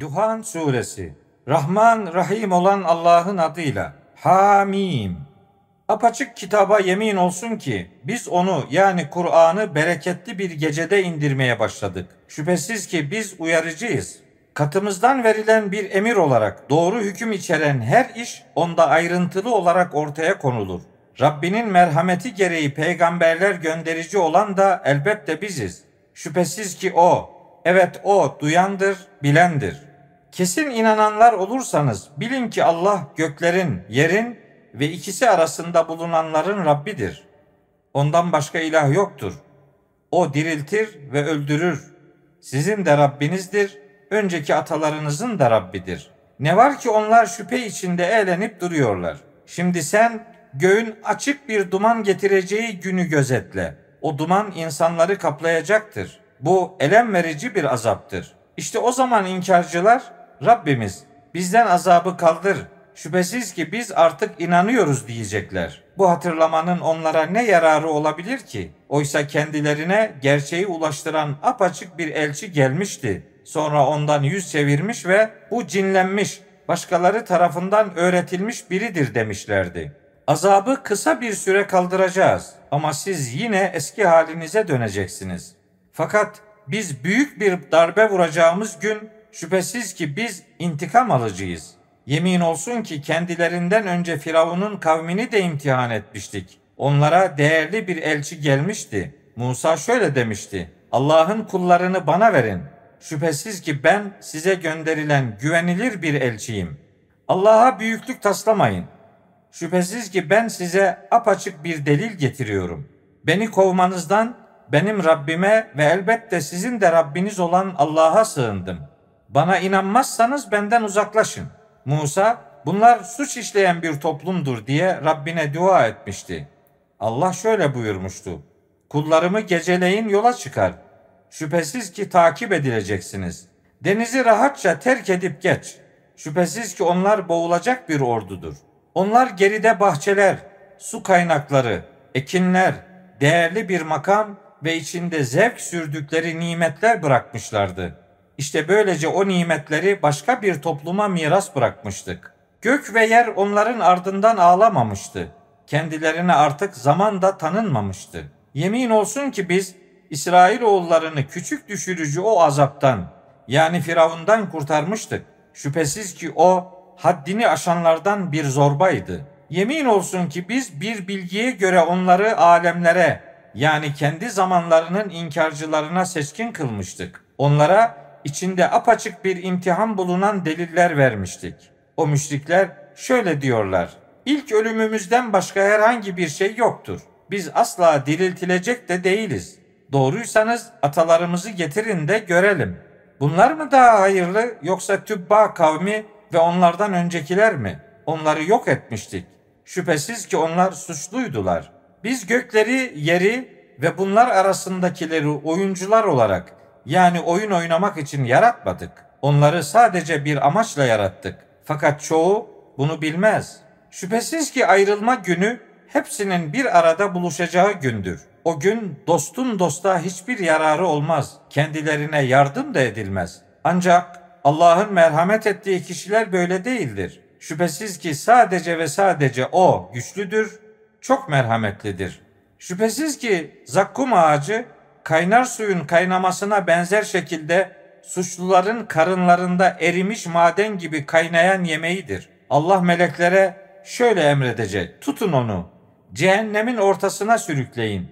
Duhan Suresi Rahman Rahim olan Allah'ın adıyla Hamim Apaçık kitaba yemin olsun ki biz onu yani Kur'an'ı bereketli bir gecede indirmeye başladık. Şüphesiz ki biz uyarıcıyız. Katımızdan verilen bir emir olarak doğru hüküm içeren her iş onda ayrıntılı olarak ortaya konulur. Rabbinin merhameti gereği peygamberler gönderici olan da elbette biziz. Şüphesiz ki o, evet o duyandır, bilendir. Kesin inananlar olursanız bilin ki Allah göklerin, yerin ve ikisi arasında bulunanların Rabbidir. Ondan başka ilah yoktur. O diriltir ve öldürür. Sizin de Rabbinizdir, önceki atalarınızın da Rabbidir. Ne var ki onlar şüphe içinde eğlenip duruyorlar. Şimdi sen göğün açık bir duman getireceği günü gözetle. O duman insanları kaplayacaktır. Bu elem verici bir azaptır. İşte o zaman inkarcılar Rabbimiz bizden azabı kaldır. Şüphesiz ki biz artık inanıyoruz diyecekler. Bu hatırlamanın onlara ne yararı olabilir ki? Oysa kendilerine gerçeği ulaştıran apaçık bir elçi gelmişti. Sonra ondan yüz çevirmiş ve bu cinlenmiş, başkaları tarafından öğretilmiş biridir demişlerdi. Azabı kısa bir süre kaldıracağız ama siz yine eski halinize döneceksiniz. Fakat biz büyük bir darbe vuracağımız gün şüphesiz ki biz intikam alıcıyız. Yemin olsun ki kendilerinden önce Firavun'un kavmini de imtihan etmiştik. Onlara değerli bir elçi gelmişti. Musa şöyle demişti. Allah'ın kullarını bana verin. Şüphesiz ki ben size gönderilen güvenilir bir elçiyim. Allah'a büyüklük taslamayın. Şüphesiz ki ben size apaçık bir delil getiriyorum. Beni kovmanızdan benim Rabbime ve elbette sizin de Rabbiniz olan Allah'a sığındım. Bana inanmazsanız benden uzaklaşın. Musa bunlar suç işleyen bir toplumdur diye Rabbine dua etmişti. Allah şöyle buyurmuştu. Kullarımı geceleyin yola çıkar. Şüphesiz ki takip edileceksiniz. Denizi rahatça terk edip geç. Şüphesiz ki onlar boğulacak bir ordudur. Onlar geride bahçeler, su kaynakları, ekinler, değerli bir makam ve içinde zevk sürdükleri nimetler bırakmışlardı. İşte böylece o nimetleri başka bir topluma miras bırakmıştık. Gök ve yer onların ardından ağlamamıştı. Kendilerine artık zaman da tanınmamıştı. Yemin olsun ki biz İsrail oğullarını küçük düşürücü o azaptan yani Firavundan kurtarmıştık. Şüphesiz ki o haddini aşanlardan bir zorbaydı. Yemin olsun ki biz bir bilgiye göre onları alemlere yani kendi zamanlarının inkarcılarına seçkin kılmıştık. Onlara içinde apaçık bir imtihan bulunan deliller vermiştik. O müşrikler şöyle diyorlar. İlk ölümümüzden başka herhangi bir şey yoktur. Biz asla diriltilecek de değiliz. Doğruysanız atalarımızı getirin de görelim. Bunlar mı daha hayırlı yoksa Tübba kavmi ve onlardan öncekiler mi? Onları yok etmiştik. Şüphesiz ki onlar suçluydular. Biz gökleri, yeri ve bunlar arasındakileri oyuncular olarak yani oyun oynamak için yaratmadık. Onları sadece bir amaçla yarattık. Fakat çoğu bunu bilmez. Şüphesiz ki ayrılma günü hepsinin bir arada buluşacağı gündür. O gün dostun dosta hiçbir yararı olmaz. Kendilerine yardım da edilmez. Ancak Allah'ın merhamet ettiği kişiler böyle değildir. Şüphesiz ki sadece ve sadece o güçlüdür, çok merhametlidir. Şüphesiz ki zakkum ağacı kaynar suyun kaynamasına benzer şekilde suçluların karınlarında erimiş maden gibi kaynayan yemeğidir. Allah meleklere şöyle emredecek. Tutun onu. Cehennemin ortasına sürükleyin.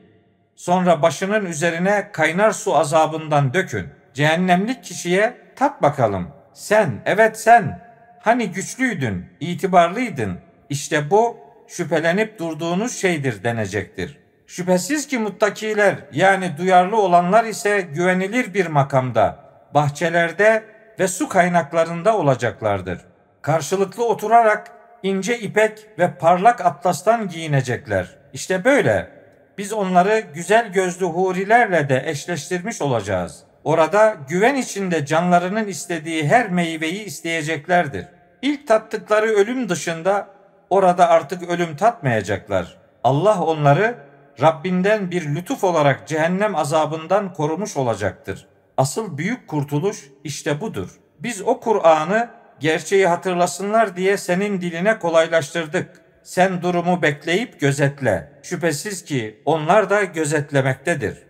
Sonra başının üzerine kaynar su azabından dökün. Cehennemlik kişiye tat bakalım. Sen, evet sen. Hani güçlüydün, itibarlıydın. İşte bu şüphelenip durduğunuz şeydir denecektir. Şüphesiz ki muttakiler yani duyarlı olanlar ise güvenilir bir makamda, bahçelerde ve su kaynaklarında olacaklardır. Karşılıklı oturarak ince ipek ve parlak atlastan giyinecekler. İşte böyle. Biz onları güzel gözlü hurilerle de eşleştirmiş olacağız. Orada güven içinde canlarının istediği her meyveyi isteyeceklerdir. İlk tattıkları ölüm dışında orada artık ölüm tatmayacaklar. Allah onları Rabbinden bir lütuf olarak cehennem azabından korumuş olacaktır. Asıl büyük kurtuluş işte budur. Biz o Kur'an'ı gerçeği hatırlasınlar diye senin diline kolaylaştırdık. Sen durumu bekleyip gözetle. Şüphesiz ki onlar da gözetlemektedir.